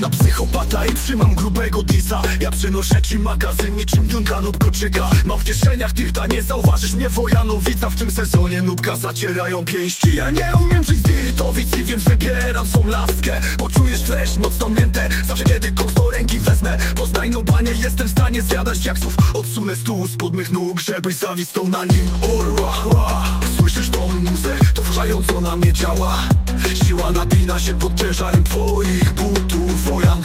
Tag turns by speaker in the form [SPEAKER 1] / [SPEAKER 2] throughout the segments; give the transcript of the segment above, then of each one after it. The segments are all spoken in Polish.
[SPEAKER 1] na psychopata i trzymam grubego disa. Ja przynoszę ci magazyn niczym Duncan od koczyka Mam w kieszeniach tilta, nie zauważysz mnie Wojanowica W tym sezonie nubka zacierają pięści. Ja nie umiem żyć z dirtowic i więc wybieram swą laskę. Poczujesz treść mocno mięte Zawsze kiedy koks do ręki wezmę Poznaj no panie, jestem w stanie zjadać jaksów Odsunę stół spod mych nóg, żebyś zawistał na nim. Orła, ła. Słyszysz tą muzę, to wrzająco na mnie działa Siła napina się pod ciężarem twoich butów. Wojan.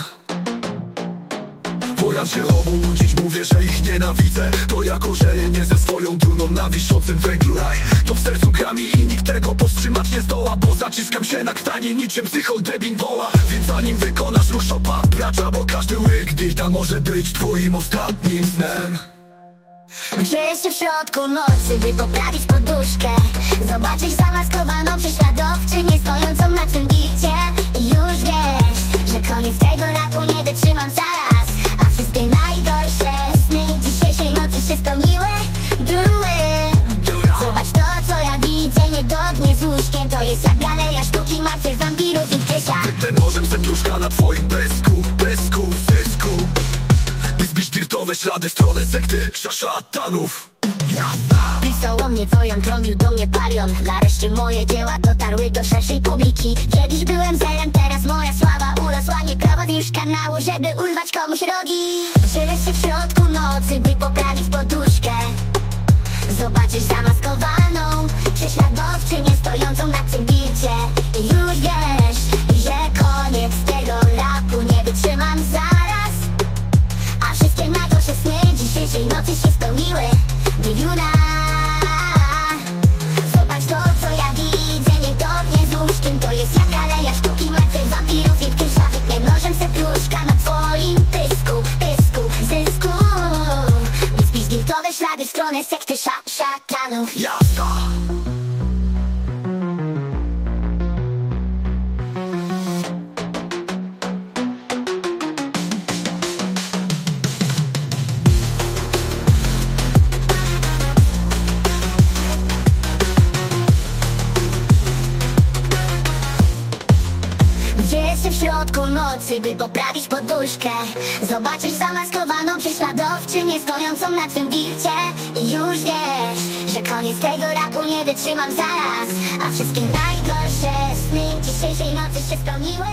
[SPEAKER 1] Wojan się obudzić, mówię, że ich nienawidzę. To jako, że nie ze swoją dumą na wiszącym węglu. To w sercu grami i nikt tego powstrzymać nie zdoła Bo zaciskam się na ktanie niczym psychodebin woła. Więc zanim wykonasz szopa bracza Bo każdy łyk dita może być twoim ostatnim snem.
[SPEAKER 2] Gdzieś w środku nocy, by poprawić poduszkę? Zobaczysz zamaskowaną prześladowczynię jest jak galeria sztuki martwych wampirów i ptysia
[SPEAKER 1] Ten nożem serduszka na twoim pesku, pesku, zysku. By zbić dirtowe ślady w stronę sekty szatanów.
[SPEAKER 2] Pisał o mnie Wojan, trąbił do mnie palion Nareszcie moje dzieła dotarły do szerszej publiki. Kiedyś byłem zelem, teraz moja sława urosła. Nie prowadź już kanału, żeby urwać komuś rogi. Żyję się w środku nocy, by stojącą na tym bicie I już wiesz, że koniec tego rapu nie wytrzymam zaraz. A wszystkie najgorsze sny dzisiejszej nocy się spełniły Miliona Zobacz to, co ja widzę, niedobnie z łóżkiem To jest jak aleja sztuki martwych wampirów i ptysza Wytnę nożem serduszka na twoim pysku, pysku, zysku. Więc pisz giltowe ślady w stronę sekty sza, szatanów
[SPEAKER 1] Jazda!
[SPEAKER 2] Środku nocy, by poprawić poduszkę. Zobaczysz zamaskowaną prześladowczynię stojącą na twym bicie I już wiesz, że koniec tego rapu nie wytrzymam zaraz. A wszystkie najgorsze sny dzisiejszej nocy się spełniły